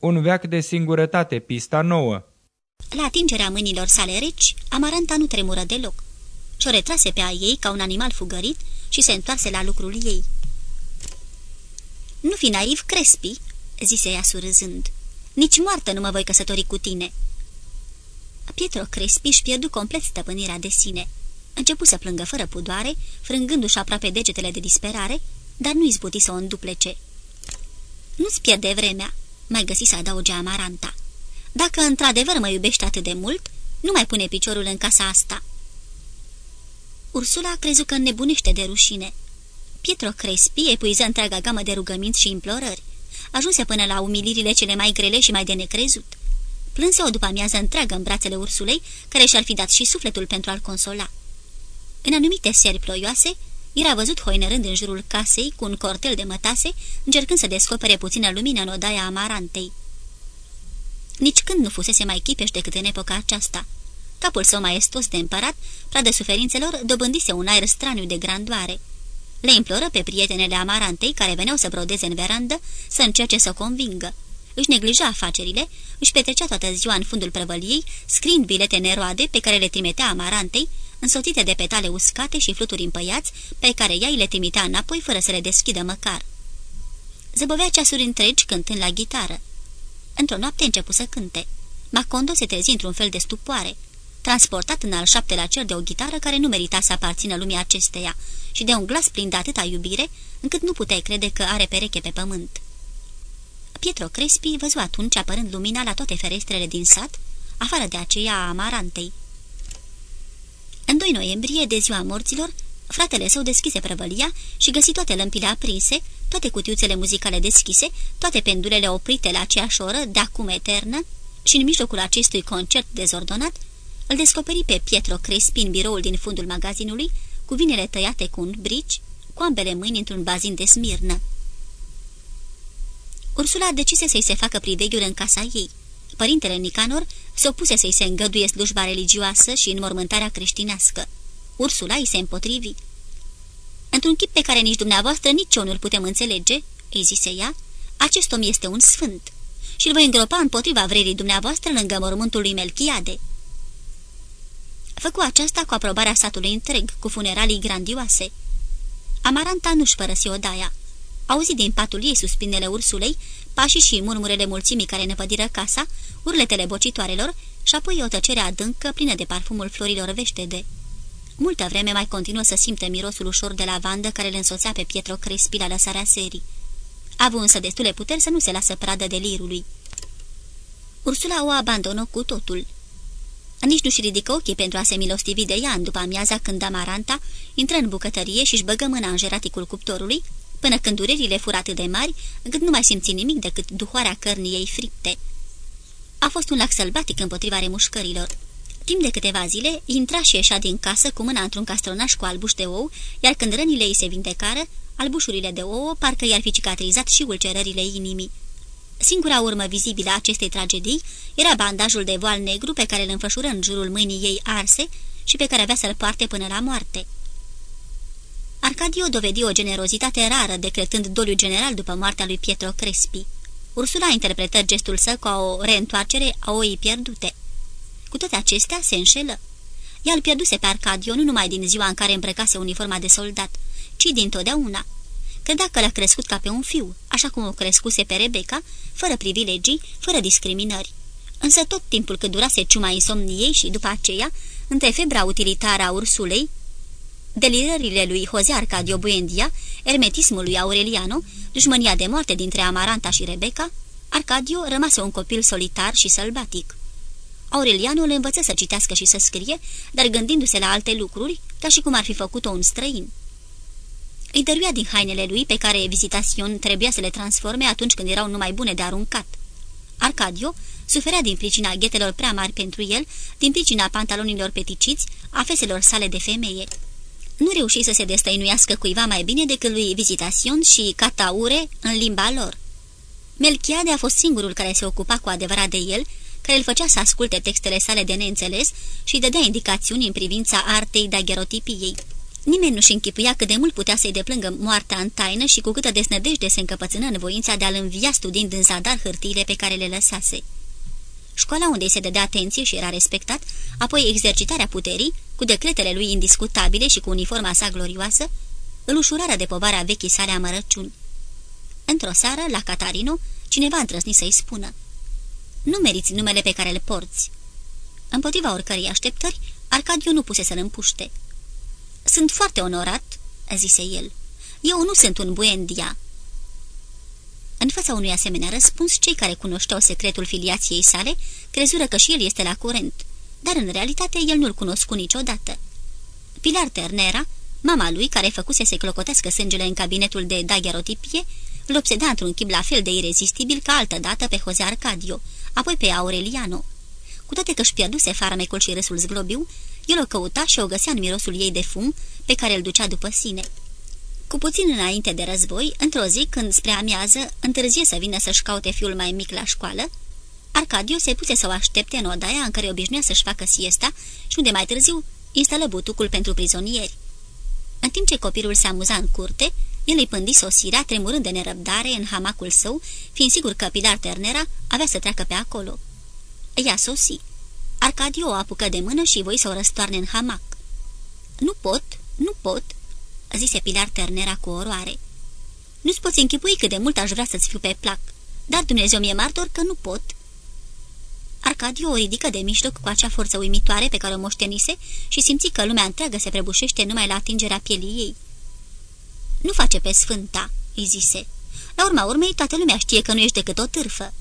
Un veac de singurătate, pista nouă. La atingerea mâinilor sale reci, Amaranta nu tremură deloc. Și-o retrase pe a ei ca un animal fugărit și se întoarse la lucrul ei. Nu fi naiv, Crespi," zise ea surâzând. Nici moartă nu mă voi căsători cu tine." Pietro Crespi își pierdu complet stăpânirea de sine. Începu să plângă fără pudoare, frângându-și aproape degetele de disperare, dar nu izbuti să o înduplece. Nu-ți pierde vremea," mai găsi să adauge Amaranta. Dacă într-adevăr mă iubești atât de mult, nu mai pune piciorul în casa asta." Ursula crezut că nebunește de rușine. Pietro Crespi epuiză întreaga gamă de rugăminți și implorări. Ajunse până la umilirile cele mai grele și mai de necrezut. Plânse o după amiază întreagă în brațele ursulei, care și-ar fi dat și sufletul pentru a-l consola. În anumite seri ploioase, era văzut hoinerând în jurul casei cu un cortel de mătase, încercând să descopere puțină lumină în odaia amarantei. Nici când nu fusese mai chipeș decât în epoca aceasta. Capul său maestos de împărat, pradă suferințelor, dobândise un aer straniu de grandoare. Le imploră pe prietenele amarantei care veneau să brodeze în verandă să încerce să o convingă. Își neglija afacerile, își petrecea toată ziua în fundul prăvăliei, scriind bilete neroade pe care le trimitea amarantei, însoțite de petale uscate și fluturi împăiați, pe care ea îi le trimitea înapoi fără să le deschidă măcar. Zăbovea ceasuri întregi cântând la gitară. Într-o noapte începu să cânte. Macondo se trezi într-un fel de stupoare, transportat în al șaptelea cer de o gitară care nu merita să aparțină lumii acesteia și de un glas plin de atâta iubire, încât nu puteai crede că are pereche pe pământ. Pietro Crespi văzu atunci apărând lumina la toate ferestrele din sat, afară de aceea a Amarantei. În 2 noiembrie, de ziua morților, fratele său deschise prăvălia și găsi toate lămpile aprinse, toate cutiuțele muzicale deschise, toate pendulele oprite la aceeași oră, de acum eternă, și în mijlocul acestui concert dezordonat, îl descoperi pe Pietro Crespi în biroul din fundul magazinului, cu vinele tăiate cu un brici, cu ambele mâini într-un bazin de smirnă. Ursula decise să-i se facă priveghiul în casa ei. Părintele Nicanor se opuse să-i se îngăduie slujba religioasă și înmormântarea creștinească. Ursula îi se împotrivi. Într-un chip pe care nici dumneavoastră, nici eu nu-l putem înțelege," îi zise ea, acest om este un sfânt și îl voi îngropa împotriva vrerii dumneavoastră lângă mormântul lui Melchiade." Făcu aceasta cu aprobarea satului întreg, cu funeralii grandioase. Amaranta nu-și părăsi odaia. Auzi din patul ei suspinele ursulei, pașii și murmurele mulțimii care năpădiră casa, urletele bocitoarelor și apoi o tăcere adâncă plină de parfumul florilor veștede. Multă vreme mai continuă să simte mirosul ușor de lavandă care le însoțea pe Pietro Crespi la lăsarea serii. Avu însă destule puteri să nu se lasă pradă delirului. Ursula o abandonă cu totul. Nici nu-și ridică ochii pentru a se milostivi de ea în după amiaza când Amaranta intră în bucătărie și-și băgă mâna în jeraticul cuptorului, până când durerile fură atât de mari, încât nu mai simți nimic decât duhoarea cărnii ei fripte. A fost un lac sălbatic împotriva remușcărilor. Timp de câteva zile, intra și ieșea din casă cu mâna într-un castronaș cu albuș de ou, iar când rănile ei se vindecară, albușurile de ouă parcă i-ar fi cicatrizat și ulcerările inimii. Singura urmă vizibilă a acestei tragedii era bandajul de voal negru pe care îl înfășură în jurul mâinii ei arse și pe care avea să-l poarte până la moarte. Arcadio dovedi o generozitate rară, decretând doliu general după moartea lui Pietro Crespi. Ursula interpretă gestul său ca o reîntoarcere a oii pierdute. Cu toate acestea, se înșelă. Ea îl pierduse pe Arcadio nu numai din ziua în care îmbrăcase uniforma de soldat, ci din totdeauna. Credea că l-a crescut ca pe un fiu, așa cum o crescuse pe Rebecca, fără privilegii, fără discriminări. Însă tot timpul cât durase ciuma insomniei și, după aceea, între febra utilitară a ursulei, delirările lui Jose Arcadio Buendia, ermetismul lui Aureliano, dușmânia de moarte dintre Amaranta și Rebecca, Arcadio rămase un copil solitar și sălbatic. Aureliano le învăță să citească și să scrie, dar gândindu-se la alte lucruri, ca și cum ar fi făcut-o un străin. Îi dăruia din hainele lui pe care vizitațion trebuia să le transforme atunci când erau numai bune de aruncat. Arcadio suferea din pricina ghetelor prea mari pentru el, din pricina pantalonilor peticiți, a feselor sale de femeie. Nu reuși să se destăinuiască cuiva mai bine decât lui Vizitațion și Cataure în limba lor. Melchiade a fost singurul care se ocupa cu adevărat de el, care îl făcea să asculte textele sale de neînțeles și dădea indicațiuni în privința artei daguerotipiei. Nimeni nu-și închipuia cât de mult putea să-i deplângă moartea în taină și cu câtă desnădejde se încăpățână în voința de a-l învia studiind în zadar hârtiile pe care le lăsase. Școala unde se dădea atenție și era respectat, apoi exercitarea puterii, cu decretele lui indiscutabile și cu uniforma sa glorioasă, îl ușurarea de povara vechii sale amărăciuni. Într-o seară, la Catarino, cineva întrăsni să-i spună Nu meriți numele pe care îl porți." Împotriva oricărei așteptări, Arcadiu nu puse să-l împuște. Sunt foarte onorat," zise el. Eu nu sunt un buendia." În fața unui asemenea răspuns, cei care cunoșteau secretul filiației sale crezură că și el este la curent, dar în realitate el nu-l cunoscu niciodată. Pilar Ternera, mama lui, care făcuse să clocotească sângele în cabinetul de dagherotipie, îl obseda într-un chip la fel de irezistibil ca altă dată pe Jose Arcadio, apoi pe Aureliano. Cu toate că își pierduse farmecul și râsul zglobiu, el o căuta și o găsea în mirosul ei de fum, pe care îl ducea după sine. Cu puțin înainte de război, într-o zi, când spre amiază întârzie să vină să-și caute fiul mai mic la școală, Arcadio se puse să o aștepte în odaia în care obișnuia să-și facă siesta și unde mai târziu instală butucul pentru prizonieri. În timp ce copilul se amuza în curte, el îi pândi sosirea, tremurând de nerăbdare în hamacul său, fiind sigur că Pilar Ternera avea să treacă pe acolo. Ea sosi. Arcadio o apucă de mână și voi să o răstoarne în hamac. Nu pot, nu pot," zise Pilar Ternera cu oroare. Nu-ți poți închipui cât de mult aș vrea să-ți fiu pe plac, dar Dumnezeu mi-e martor că nu pot." Arcadio o ridică de mijloc cu acea forță uimitoare pe care o moștenise și simți că lumea întreagă se prăbușește numai la atingerea pielii ei. Nu face pe sfânta," îi zise. La urma urmei, toată lumea știe că nu ești decât o târfă."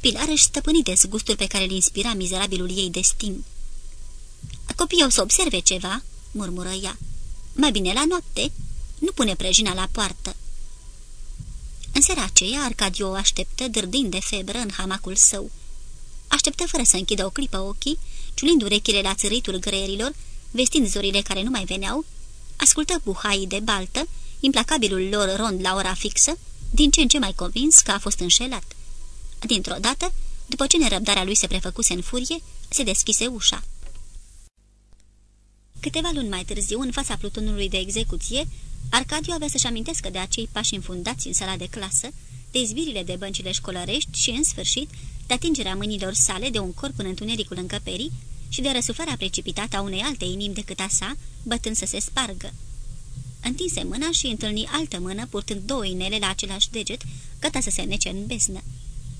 Pilar își stăpâni de zgustul pe care îl inspira mizerabilul ei destin. Copiii o să observe ceva," murmură ea. Mai bine la noapte. Nu pune prăjina la poartă." În seara aceea, Arcadio o așteptă, dârdind de febră în hamacul său. Așteptă fără să închidă o clipă ochii, ciulind urechile la țăritul greierilor, vestind zorile care nu mai veneau, ascultă buhaii de baltă, implacabilul lor rond la ora fixă, din ce în ce mai convins că a fost înșelat. Dintr-o dată, după ce nerăbdarea lui se prefăcuse în furie, se deschise ușa. Câteva luni mai târziu, în fața plutonului de execuție, Arcadiu avea să-și amintească de acei pași înfundați în sala de clasă, de izbirile de băncile școlărești și, în sfârșit, de atingerea mâinilor sale de un corp în întunericul încăperii și de răsuflarea precipitată a unei alte inimi decât a sa, bătând să se spargă. Întinse mâna și întâlni altă mână, purtând două inele la același deget, gata să se nece în besnă.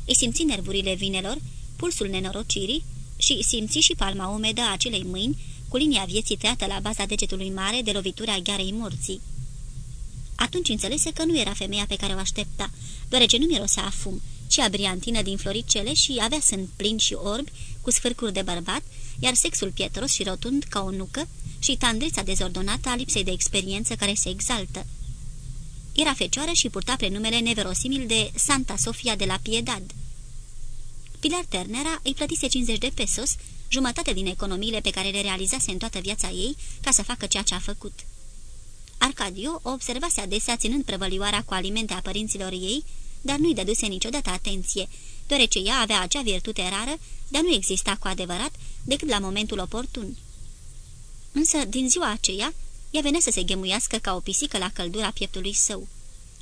Îi simți nervurile vinelor, pulsul nenorocirii și simți și palma umedă a acelei mâini, cu linia vieții tăiată la baza degetului mare de lovitura ghearei morții. Atunci înțelese că nu era femeia pe care o aștepta, deoarece nu mirosea a fum, ci a briantină din floricele și avea sân plin și orbi, cu sfârcuri de bărbat, iar sexul pietros și rotund ca o nucă și tandrița dezordonată a lipsei de experiență care se exaltă. Era fecioară și purta prenumele neverosimil de Santa Sofia de la Piedad. Pilar Ternera îi plătise 50 de pesos, jumătate din economiile pe care le realizase în toată viața ei ca să facă ceea ce a făcut. Arcadio o observase adesea ținând prăvălioara cu alimente a părinților ei, dar nu-i dăduse niciodată atenție, deoarece ea avea acea virtute rară de a nu exista cu adevărat decât la momentul oportun. Însă, din ziua aceea, ea venea să se ghemuiască ca o pisică la căldura pieptului său.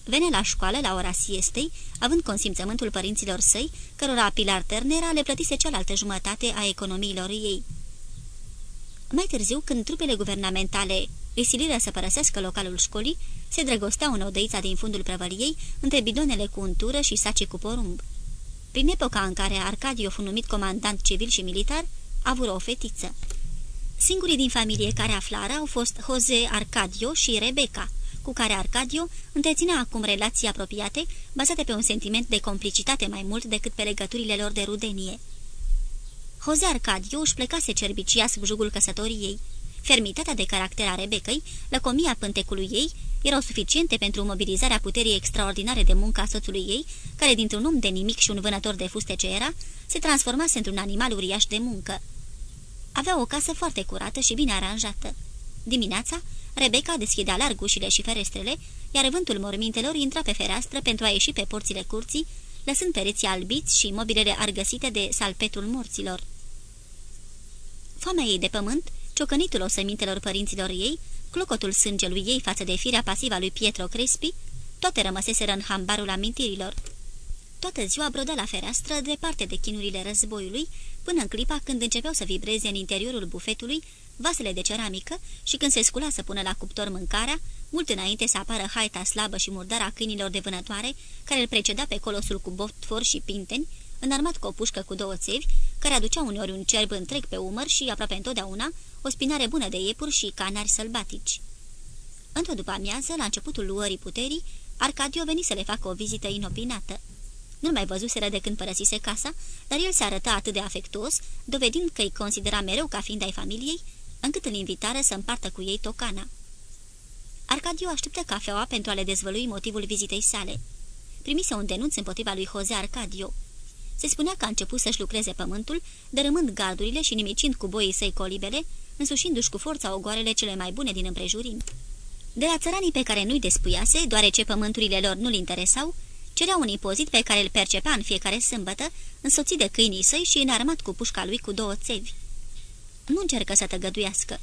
Venea la școală la ora siestei, având consimțământul părinților săi, cărora Pilar Ternera le plătise cealaltă jumătate a economiilor ei. Mai târziu, când trupele guvernamentale îi siliră să părăsească localul școlii, se drăgosteau în odăița din fundul prăvăliei, între bidonele cu untură și saci cu porumb. Prin epoca în care Arcadio fu numit comandant civil și militar, avură o fetiță. Singurii din familie care aflară au fost Jose Arcadio și Rebecca, cu care Arcadio întreținea acum relații apropiate, bazate pe un sentiment de complicitate mai mult decât pe legăturile lor de rudenie. Jose Arcadio își plecase cerbicia sub jugul căsătoriei. Fermitatea de caracter a Rebecăi, lăcomia pântecului ei, erau suficiente pentru mobilizarea puterii extraordinare de muncă a soțului ei, care dintr-un om de nimic și un vânător de fuste ce era, se transformase într-un animal uriaș de muncă. Avea o casă foarte curată și bine aranjată. Dimineața, Rebecca deschidea larg ușile și ferestrele, iar vântul mormintelor intra pe fereastră pentru a ieși pe porțile curții, lăsând pereții albiți și mobilele argăsite de salpetul morților. Foamea ei de pământ, ciocănitul osămintelor părinților ei, clocotul sângelui ei față de firea pasivă a lui Pietro Crespi, toate rămăseseră în hambarul amintirilor. Toată ziua brodea la fereastră, departe de chinurile războiului, până în clipa când începeau să vibreze în interiorul bufetului vasele de ceramică și când se scula să pună la cuptor mâncarea, mult înainte să apară haita slabă și murdara a câinilor de vânătoare, care îl preceda pe colosul cu botfor și pinteni, înarmat cu o pușcă cu două țevi, care aducea uneori un cerb întreg pe umăr și, aproape întotdeauna, o spinare bună de iepuri și canari sălbatici. Într-o după amiază, la începutul luării puterii, Arcadio veni să le facă o vizită inopinată. Nu-l mai văzuseră de când părăsise casa, dar el se arăta atât de afectuos, dovedind că îi considera mereu ca fiind ai familiei, încât îl invitară să împartă cu ei tocana. Arcadio așteptă cafeaua pentru a le dezvălui motivul vizitei sale. Primise un denunț împotriva lui Jose Arcadio. Se spunea că a început să-și lucreze pământul, dărâmând gardurile și nimicind cu boii săi colibele, însușindu-și cu forța ogoarele cele mai bune din împrejurim. De la țăranii pe care nu-i despuiase, deoarece pământurile lor nu-l interesau, cerea un impozit pe care îl percepea în fiecare sâmbătă, însoțit de câinii săi și înarmat cu pușca lui cu două țevi. Nu încercă să tăgăduiască.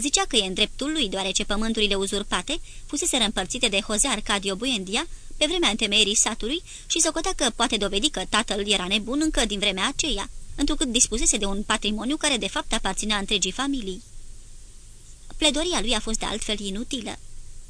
Zicea că e în dreptul lui, deoarece pământurile uzurpate fusese împărțite de Jose Arcadio Buendia pe vremea întemeierii satului și socotea că poate dovedi că tatăl era nebun încă din vremea aceea, întrucât dispusese de un patrimoniu care de fapt aparținea întregii familii. Pledoria lui a fost de altfel inutilă.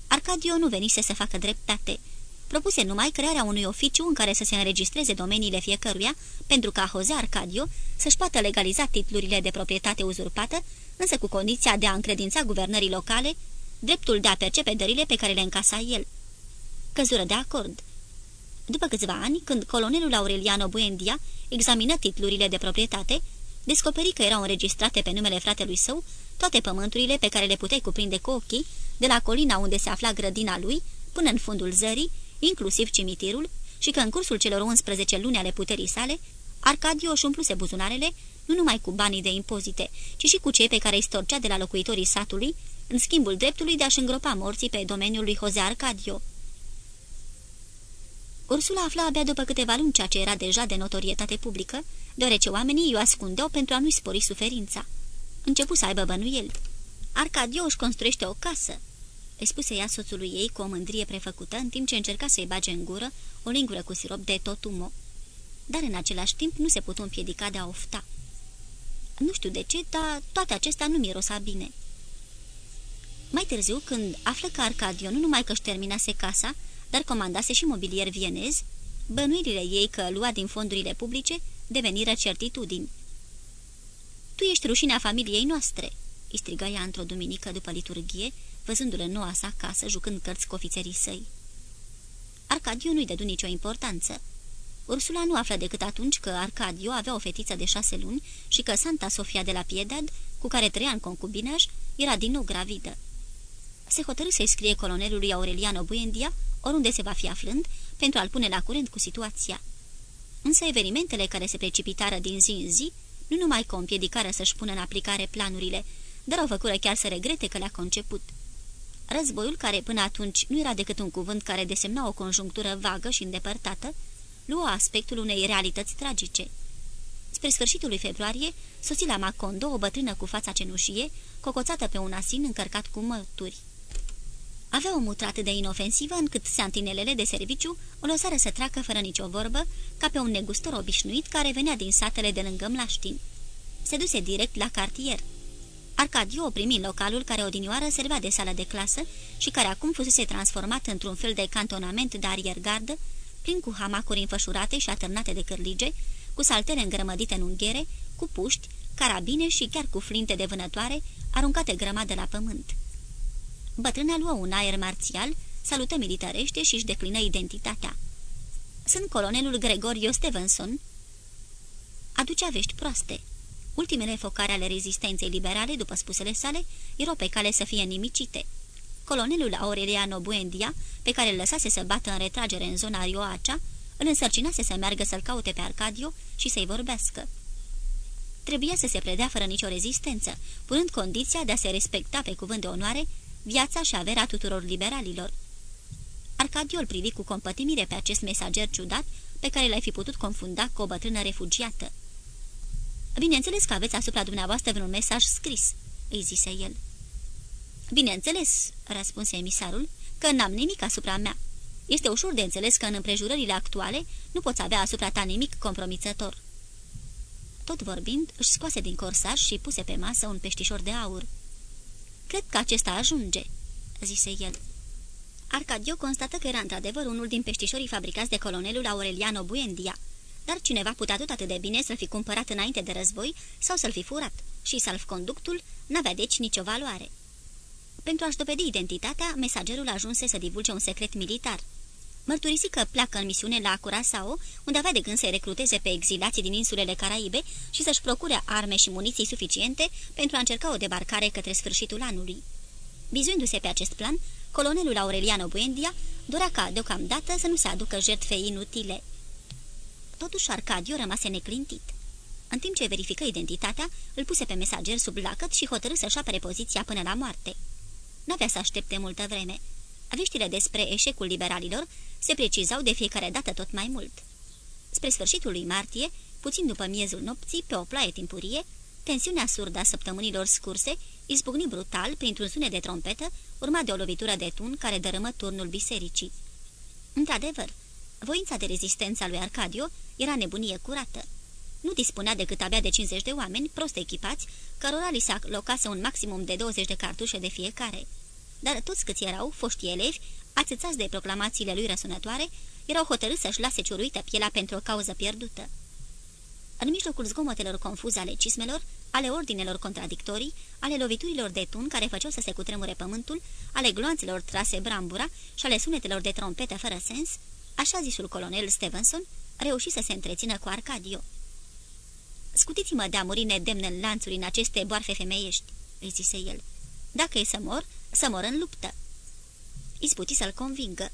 Arcadio nu venise să facă dreptate. Propuse numai crearea unui oficiu în care să se înregistreze domeniile fiecăruia, pentru ca Jose Arcadio să-și poată legaliza titlurile de proprietate uzurpată, însă cu condiția de a încredința guvernării locale dreptul de a percepe dările pe care le încasa el. Căzură de acord. După câțiva ani, când colonelul Aureliano Buendia examină titlurile de proprietate, descoperi că erau înregistrate pe numele fratelui său toate pământurile pe care le puteai cuprinde cu ochii, de la colina unde se afla grădina lui, până în fundul zării, inclusiv cimitirul, și că în cursul celor 11 luni ale puterii sale, Arcadio își umpluse buzunarele nu numai cu banii de impozite, ci și cu cei pe care îi storcea de la locuitorii satului, în schimbul dreptului de a-și îngropa morții pe domeniul lui Jose Arcadio. Ursula afla abia după câteva luni ceea ce era deja de notorietate publică, deoarece oamenii o ascundeau pentru a nu-i spori suferința. Începu să aibă bănuiel. Arcadio își construiește o casă, îi spuse ea soțului ei cu o mândrie prefăcută, în timp ce încerca să-i bage în gură o lingură cu sirop de totumo. Dar în același timp nu se putu împiedica de a ofta. Nu știu de ce, dar toate acestea nu mirosa bine. Mai târziu, când află că Arcadio nu numai că-și terminase casa, dar comandase și mobilier vienez, bănuirile ei că lua din fondurile publice deveniră certitudini. Tu ești rușinea familiei noastre!" îi striga ea într-o duminică după liturghie, văzându-l în noua sa casă, jucând cărți cu ofițerii săi. Arcadio nu-i dădu nicio importanță. Ursula nu află decât atunci că Arcadio avea o fetiță de șase luni și că Santa Sofia de la Piedad, cu care trăia în concubinaj, era din nou gravidă. Se hotărâ să-i scrie colonelului Aureliano Buendia, oriunde se va fi aflând, pentru a-l pune la curent cu situația. Însă evenimentele care se precipitară din zi în zi nu numai că o împiedicară să-și pună în aplicare planurile, dar o făcură chiar să regrete că le-a conceput. Războiul, care până atunci nu era decât un cuvânt care desemna o conjunctură vagă și îndepărtată, lua aspectul unei realități tragice. Spre sfârșitul lui februarie, sosi la Macondo o bătrână cu fața cenușie, cocoțată pe un asin încărcat cu mături. Avea o mutrată de inofensivă încât santinelele de serviciu o lăsară să treacă fără nicio vorbă, ca pe un negustor obișnuit care venea din satele de lângă Mlaștin. Se duse direct la cartier. Arcadio o primi în localul care odinioară servea de sală de clasă și care acum fusese transformat într-un fel de cantonament de ariergardă, plin cu hamacuri înfășurate și atârnate de cârlige, cu saltele îngrămădite în unghiere, cu puști, carabine și chiar cu flinte de vânătoare, aruncate grămadă la pământ. Bătrâna luă un aer marțial, salută militarește și își declină identitatea. Sunt colonelul Gregorio Stevenson. Aducea vești proaste. Ultimele focare ale rezistenței liberale, după spusele sale, erau pe cale să fie nimicite. Colonelul Aureliano Buendia, pe care îl lăsase să bată în retragere în zona Rioacea, îl însărcinase să meargă să-l caute pe Arcadio și să-i vorbească. Trebuia să se predea fără nicio rezistență, punând condiția de a se respecta pe cuvânt de onoare viața și averea tuturor liberalilor. Arcadio îl privi cu compătimire pe acest mesager ciudat pe care l-ai fi putut confunda cu o bătrână refugiată. Bineînțeles că aveți asupra dumneavoastră vreun mesaj scris," îi zise el. Bineînțeles," răspunse emisarul, că n-am nimic asupra mea. Este ușor de înțeles că în împrejurările actuale nu poți avea asupra ta nimic compromițător." Tot vorbind, își scoase din corsaj și puse pe masă un peștișor de aur. Cred că acesta ajunge," zise el. Arcadio constată că era într-adevăr unul din peștișorii fabricați de colonelul Aureliano Buendia, dar cineva putea tot atât de bine să-l fi cumpărat înainte de război sau să-l fi furat și salf-conductul n-avea deci nicio valoare. Pentru a-și dovedi identitatea, mesagerul ajunse să divulge un secret militar. Mărturisi că pleacă în misiune la Curaçao, unde avea de gând să-i recruteze pe exilații din insulele Caraibe și să-și procure arme și muniții suficiente pentru a încerca o debarcare către sfârșitul anului. Bizuindu-se pe acest plan, colonelul Aureliano Buendia dorea ca, deocamdată, să nu se aducă jertfe inutile. Totuși Arcadio rămase neclintit. În timp ce verifică identitatea, îl puse pe mesager sub lacăt și hotărâ să-și apere poziția până la moarte. N-avea să aștepte multă vreme. Aviștile despre eșecul liberalilor se precizau de fiecare dată tot mai mult. Spre sfârșitul lui martie, puțin după miezul nopții, pe o ploaie timpurie, tensiunea surdă a săptămânilor scurse izbucni brutal printr-un sunet de trompetă, urmat de o lovitură de tun care dărâmă turnul bisericii. Într-adevăr, voința de rezistență a lui Arcadio era nebunie curată. Nu dispunea decât abia de 50 de oameni, prost echipați, cărora li se alocase un maximum de 20 de cartușe de fiecare. Dar toți câți erau, foști elevi, atâțați de proclamațiile lui răsunătoare, erau hotărâți să-și lase ciuruită pielea pentru o cauză pierdută. În mijlocul zgomotelor confuze ale cismelor, ale ordinelor contradictorii, ale loviturilor de tun care făceau să se cutremure pământul, ale gloanțelor trase brambura și ale sunetelor de trompetă fără sens, așa zisul colonel Stevenson reuși să se întrețină cu Arcadio. Scutiți-mă de a muri nedemn în lanțuri în aceste boarfe femeiești," îi zise el. Dacă e să mor, să mor în luptă." Izbuti să-l convingă.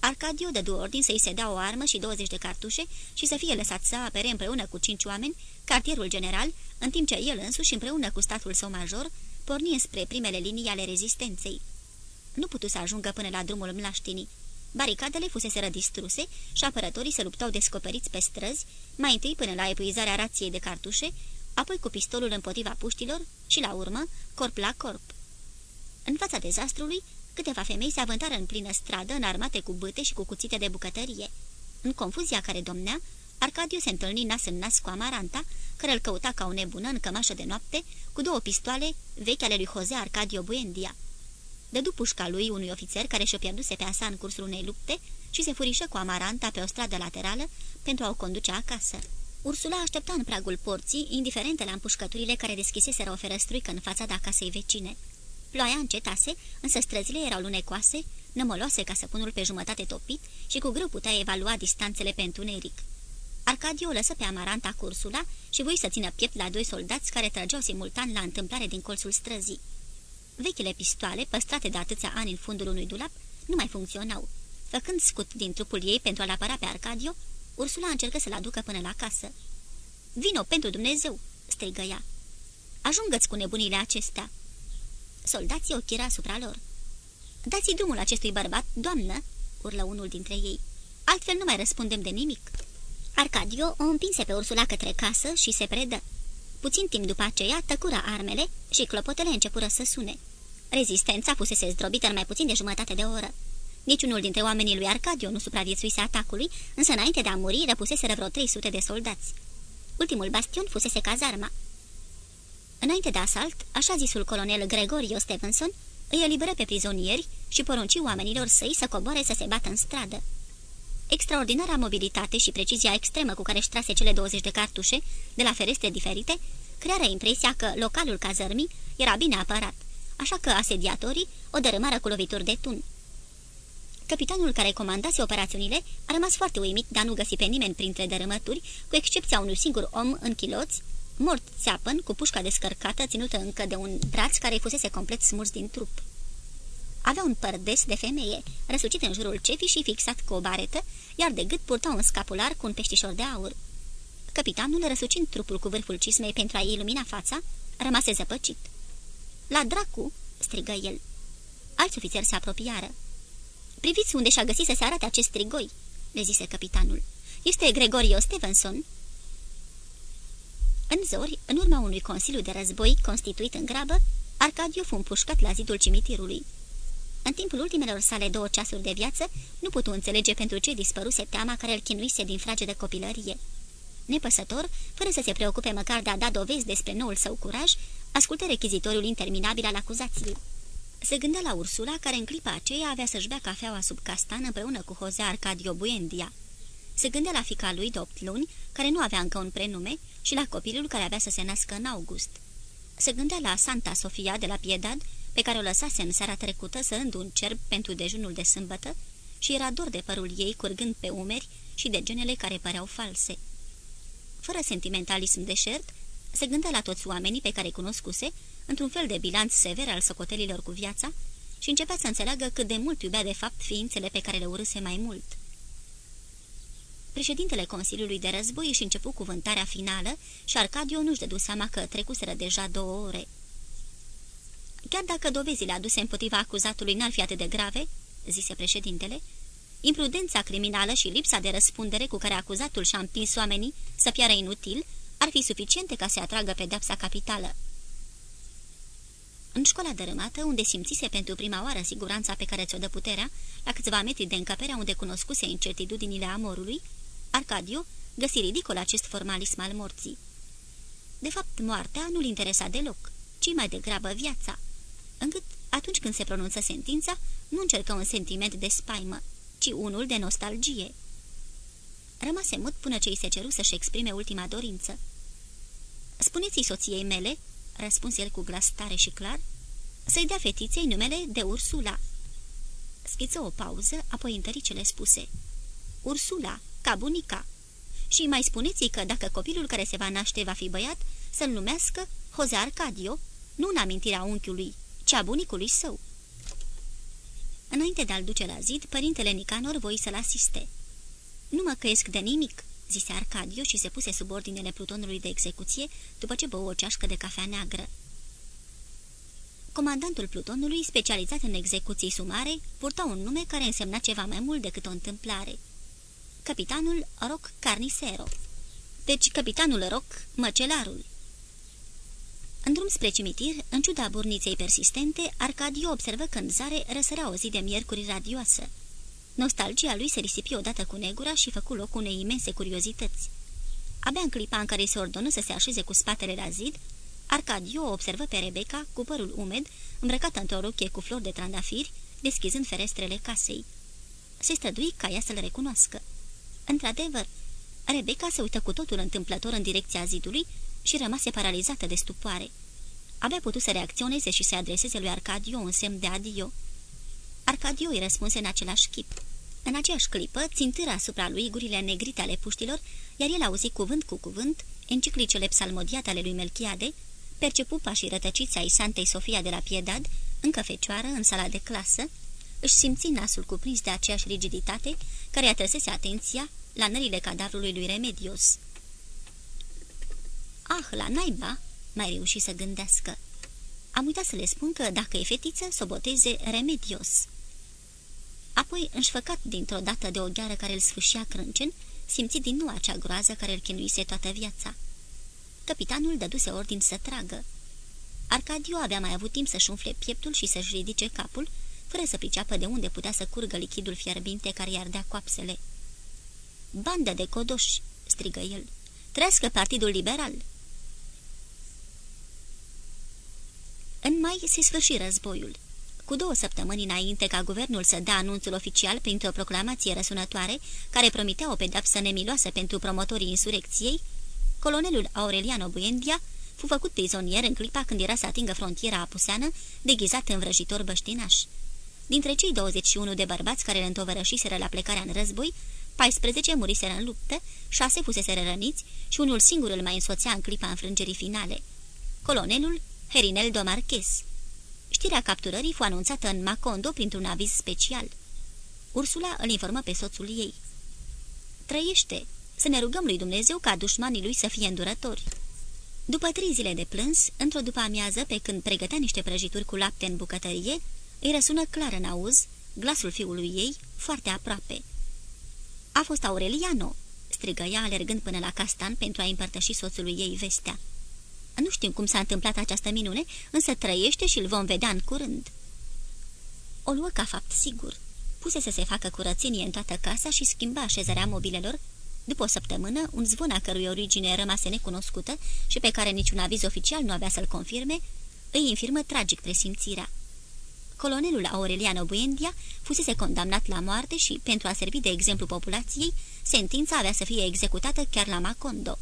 Arcadio dădu ordin să-i se dea o armă și 20 de cartușe și să fie lăsat să apere împreună cu cinci oameni cartierul general, în timp ce el însuși, împreună cu statul său major, porni spre primele linii ale rezistenței. Nu putu să ajungă până la drumul mlaștinii. Baricadele fusese distruse și apărătorii se luptau descoperiți pe străzi, mai întâi până la epuizarea rației de cartușe, apoi cu pistolul împotriva puștilor și, la urmă, corp la corp. În fața dezastrului, câteva femei se avântară în plină stradă, înarmate cu bâte și cu cuțite de bucătărie. În confuzia care domnea, Arcadio se întâlni nas în nas cu Amaranta, care îl căuta ca o nebună în cămașă de noapte, cu două pistoale vechi ale lui Jose Arcadio Buendia. Dădu pușca lui unui ofițer care și-o pierduse pe asa în cursul unei lupte și se furișă cu Amaranta pe o stradă laterală pentru a o conduce acasă. Ursula aștepta în pragul porții, indiferente la împușcăturile care deschiseseră o ferăstruică în fața de acasei vecine. Ploaia încetase, însă străzile erau lunecoase, nămoloase ca săpunul pe jumătate topit și cu greu putea evalua distanțele pe întuneric. Arcadio o lăsă pe Amaranta cursula și voi să țină piept la doi soldați care trăgeau simultan la întâmplare din colțul străzii. Vechile pistoale, păstrate de atâția ani în fundul unui dulap, nu mai funcționau. Făcând scut din trupul ei pentru a-l apăra pe Arcadio, Ursula încercă să-l aducă până la casă. Vino pentru Dumnezeu!" strigă ea. Ajungă-ți cu nebunile acestea!" Soldații ochira asupra lor. Dați-i drumul acestui bărbat, doamnă!" urlă unul dintre ei. Altfel nu mai răspundem de nimic." Arcadio o împinse pe Ursula către casă și se predă. Puțin timp după aceea tăcura armele și clopotele începură să sune. Rezistența fusese zdrobită în mai puțin de jumătate de oră. Niciunul dintre oamenii lui Arcadio nu supraviețuise atacului, însă înainte de a muri răpuseseră vreo 300 de soldați. Ultimul bastion fusese cazarma. Înainte de asalt, așa zisul colonel Gregorio Stevenson îi eliberă pe prizonieri și porunci oamenilor săi să coboare să se bată în stradă. Extraordinara mobilitate și precizia extremă cu care își trase cele 20 de cartușe de la ferestre diferite crearea impresia că localul cazărmii era bine apărat, așa că asediatorii o dărâmară cu lovituri de tun. Capitanul care comandase operațiunile a rămas foarte uimit de a nu găsi pe nimeni printre dărâmături, cu excepția unui singur om în chiloți, mort țeapăn, cu pușca descărcată, ținută încă de un braț care fusese complet smuls din trup. Avea un părdes de femeie, răsucit în jurul cefii și fixat cu o baretă, iar de gât purta un scapular cu un peștișor de aur. Capitanul, răsucind trupul cu vârful cismei pentru a-i ilumina fața, rămase zăpăcit. La dracu!" strigă el. Alți ofițeri se apropiară. Priviți unde și-a găsit să se arate acest strigoi," le zise capitanul. Este Gregorio Stevenson." În zori, în urma unui consiliu de război constituit în grabă, Arcadiu fu împușcat la zidul cimitirului. În timpul ultimelor sale două ceasuri de viață, nu putu înțelege pentru ce dispăruse teama care îl chinuise din frage de copilărie. Nepăsător, fără să se preocupe măcar de a da dovezi despre noul său curaj, ascultă rechizitoriul interminabil al acuzației. Se gândea la Ursula, care în clipa aceea avea să-și bea cafeaua sub castan împreună cu Jose Arcadio Buendia. Se gândea la fica lui de opt luni, care nu avea încă un prenume, și la copilul care avea să se nască în august. Se gândea la Santa Sofia de la Piedad, pe care o lăsase în seara trecută sărând un cerb pentru dejunul de sâmbătă, și era dor de părul ei curgând pe umeri și de genele care păreau false. Fără sentimentalism deșert, se gândea la toți oamenii pe care îi cunoscuse, într-un fel de bilanț sever al socotelilor cu viața, și începea să înțeleagă cât de mult iubea de fapt ființele pe care le urâse mai mult. Președintele Consiliului de Război își începu cuvântarea finală și Arcadio nu-și dădu seama că trecuseră deja două ore. Chiar dacă dovezile aduse împotriva acuzatului n-ar fi atât de grave, zise președintele, imprudența criminală și lipsa de răspundere cu care acuzatul și-a împins oamenii să piară inutil ar fi suficiente ca să atragă pedepsa capitală. În școala dărâmată, unde simțise pentru prima oară siguranța pe care ți-o dă puterea, la câțiva metri de încăperea unde cunoscuse incertitudinile amorului, Arcadio găsi ridicol acest formalism al morții. De fapt, moartea nu-l interesa deloc, ci mai degrabă viața, încât, atunci când se pronunță sentința, nu încercă un sentiment de spaimă, ci unul de nostalgie. Rămase mut până ce îi se ceru să-și exprime ultima dorință. Spuneți-i soției mele," răspuns el cu glas tare și clar, să-i dea fetiței numele de Ursula." Schiță o pauză, apoi întări cele spuse. Ursula, ca bunica. Și mai spuneți că dacă copilul care se va naște va fi băiat, să-l numească Jose Arcadio, nu în amintirea unchiului, ci a bunicului său. Înainte de a-l duce la zid, părintele Nicanor voi să-l asiste. Nu mă căiesc de nimic," zise Arcadio și se puse sub ordinele plutonului de execuție după ce bău o ceașcă de cafea neagră. Comandantul plutonului, specializat în execuții sumare, purta un nume care însemna ceva mai mult decât o întâmplare. Capitanul Roc Carnicero. Deci capitanul Roc, măcelarul. În drum spre cimitir, în ciuda burniței persistente, Arcadio observă că în zare răsărea o zi de miercuri radioasă. Nostalgia lui se risipi odată cu negura și făcu loc unei imense curiozități. Abia în clipa în care se ordonă să se așeze cu spatele la zid, Arcadio observă pe Rebecca cu părul umed, îmbrăcată într-o rochie cu flori de trandafiri, deschizând ferestrele casei. Se strădui ca ea să-l recunoască. Într-adevăr, Rebecca se uită cu totul întâmplător în direcția zidului și rămase paralizată de stupoare. Abia putut să reacționeze și să adreseze lui Arcadio un semn de adio. Arcadio îi răspunse în același chip. În aceeași clipă, țintâră asupra lui gurile negrite ale puștilor, iar el auzi cuvânt cu cuvânt enciclicele psalmodiate ale lui Melchiade, percepu pașii rătăciți ai Santei Sofia de la Piedad, încă fecioară, în sala de clasă, își simți nasul cuprins de aceeași rigiditate care atrăsese atenția la nările cadavrului lui Remedios. Ah, la naiba!" mai reuși să gândească. Am uitat să le spun că, dacă e fetiță, să o boteze Remedios." Apoi, înșfăcat dintr-o dată de o gheară care îl sfâșia crâncen, simți din nou acea groază care îl chinuise toată viața. Capitanul dăduse ordin să tragă. Arcadio avea mai avut timp să-și umfle pieptul și să-și ridice capul, fără să priceapă de unde putea să curgă lichidul fierbinte care i ardea coapsele. Bandă de codoși!" strigă el. Trească Partidul Liberal!" În mai se sfârși războiul. Cu două săptămâni înainte ca guvernul să dea anunțul oficial printr-o proclamație răsunătoare, care promitea o pedapsă nemiloasă pentru promotorii insurecției, colonelul Aureliano Buendia fu făcut prizonier în clipa când era să atingă frontiera apuseană, deghizat în vrăjitor băștinaș. Dintre cei 21 de bărbați care îl întovărășiseră la plecarea în război, 14 muriseră în luptă, 6 fusese răniți și unul singur îl mai însoțea în clipa înfrângerii finale. Colonelul Herinel do Marques. Știrea capturării fu anunțată în Macondo printr-un aviz special. Ursula îl informă pe soțul ei. Trăiește! Să ne rugăm lui Dumnezeu ca dușmanii lui să fie îndurători. După trei zile de plâns, într-o după amiază, pe când pregătea niște prăjituri cu lapte în bucătărie, îi răsună clar în auz glasul fiului ei, foarte aproape. A fost Aureliano!" strigă ea, alergând până la castan pentru a împărtăși soțului ei vestea. Nu știm cum s-a întâmplat această minune, însă trăiește și îl vom vedea în curând." O luă ca fapt sigur. Puse să se facă curățenie în toată casa și schimba așezarea mobilelor. După o săptămână, un zvon a cărui origine rămase necunoscută și pe care niciun aviz oficial nu avea să-l confirme, îi infirmă tragic presimțirea. Colonelul Aureliano Buendia fusese condamnat la moarte și, pentru a servi de exemplu populației, sentința avea să fie executată chiar la Macondo.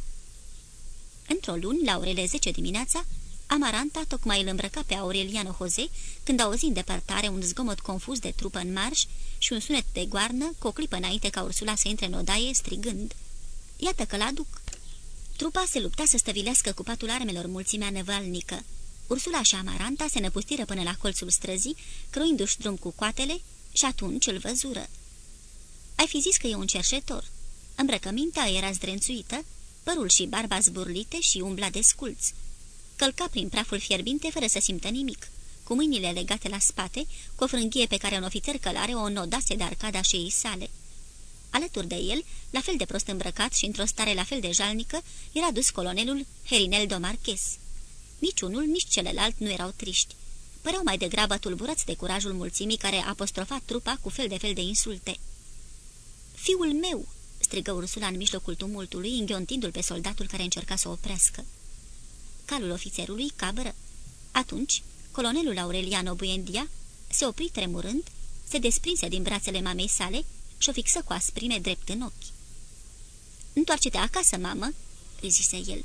Într-o luni, la orele 10 dimineața, Amaranta tocmai îl îmbrăca pe Aureliano Jose când auzi în depărtare un zgomot confuz de trupă în marș și un sunet de goarnă cu o clipă înainte ca Ursula să intre în odaie strigând. Iată că-l aduc! Trupa se lupta să stăvilească cu patul armelor mulțimea nevalnică. Ursula și Amaranta se năpustiră până la colțul străzii, croindu-și drum cu coatele și atunci îl văzură. Ai fi zis că e un cerșetor. Îmbrăcămintea era zdrențuită, părul și barba zburlite și umbla de sculți. Călca prin praful fierbinte fără să simtă nimic, cu mâinile legate la spate, cu o frânghie pe care un ofițer călare o nodase de arcada șeii sale. Alături de el, la fel de prost îmbrăcat și într-o stare la fel de jalnică, era dus colonelul Herinel Domarches. Niciunul, nici celălalt nu erau triști. Păreau mai degrabă tulburați de curajul mulțimii care apostrofa trupa cu fel de fel de insulte. Fiul meu!" Strigă Ursula în mijlocul tumultului, înghiontindu-l pe soldatul care încerca să o oprească. Calul ofițerului cabră. Atunci, colonelul Aureliano Buendia se opri tremurând, se desprinse din brațele mamei sale și o fixă cu asprime drept în ochi. Întoarce-te acasă, mamă," îi zise el.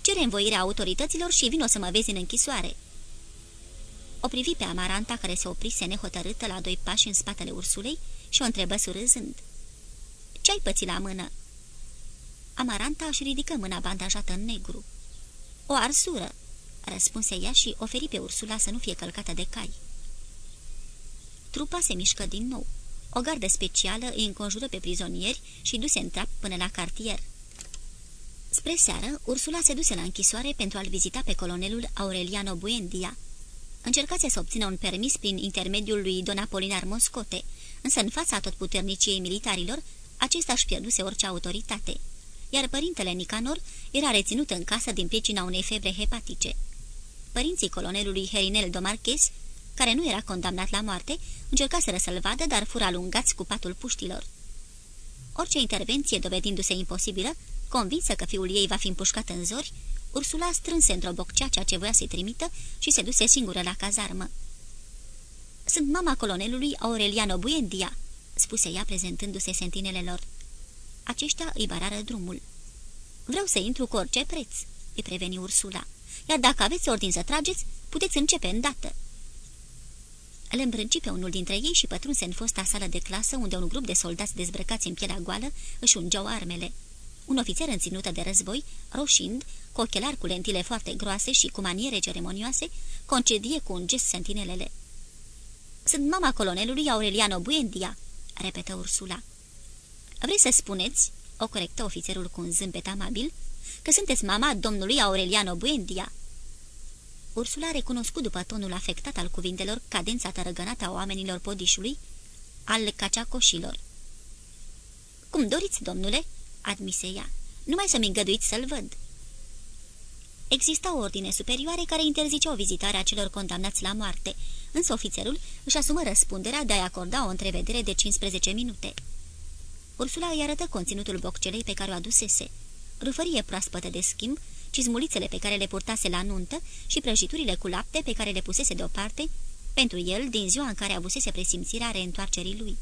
Cere învoirea autorităților și vin o să mă vezi în închisoare." O privi pe Amaranta care se oprise nehotărâtă la doi pași în spatele ursulei și o întrebă surâzând. Ce-ai pățit la mână?" Amaranta își ridică mâna bandajată în negru. O arsură," răspunse ea și oferi pe Ursula să nu fie călcată de cai. Trupa se mișcă din nou. O gardă specială îi înconjură pe prizonieri și duse în trap până la cartier. Spre seară, Ursula se duse la închisoare pentru a-l vizita pe colonelul Aureliano Buendia. Încercase să obțină un permis prin intermediul lui Don Apolinar Moscote, însă în fața tot puterniciei militarilor, acesta își pierduse orice autoritate, iar părintele Nicanor era reținut în casă din pricina unei febre hepatice. Părinții colonelului Herinel Domarches, care nu era condamnat la moarte, încercaseră să-l vadă, dar fură alungați cu patul puștilor. Orice intervenție dovedindu-se imposibilă, convinsă că fiul ei va fi împușcat în zori, Ursula strânse într-o boccea ceea ce voia să-i trimită și se duse singură la cazarmă. Sunt mama colonelului Aureliano Buendia," spuse ea prezentându-se sentinelelor. Aceștia îi barară drumul. Vreau să intru cu orice preț," îi preveni Ursula. Iar dacă aveți ordin să trageți, puteți începe îndată." Îl îmbrânci pe unul dintre ei și pătrunse în fosta sală de clasă, unde un grup de soldați dezbrăcați în pielea goală își ungeau armele. Un ofițer înținută de război, roșind, cu ochelari cu lentile foarte groase și cu maniere ceremonioase, concedie cu un gest sentinelele. Sunt mama colonelului Aureliano Buendia," repetă Ursula. Vreți să spuneți, o corectă ofițerul cu un zâmbet amabil, că sunteți mama domnului Aureliano Buendia?" Ursula a recunoscut după tonul afectat al cuvintelor cadența tărăgănată a oamenilor podișului, al caceacoșilor. Cum doriți, domnule?" admise ea. Numai să-mi îngăduiți să-l văd." Exista o ordine superioare care interzicea o vizitare a celor condamnați la moarte, însă ofițerul își asumă răspunderea de a-i acorda o întrevedere de 15 minute. Ursula îi arătă conținutul boccelei pe care o adusese. Rufărie proaspătă de schimb, cizmulițele pe care le purtase la nuntă și prăjiturile cu lapte pe care le pusese deoparte, pentru el din ziua în care avusese presimțirea reîntoarcerii lui.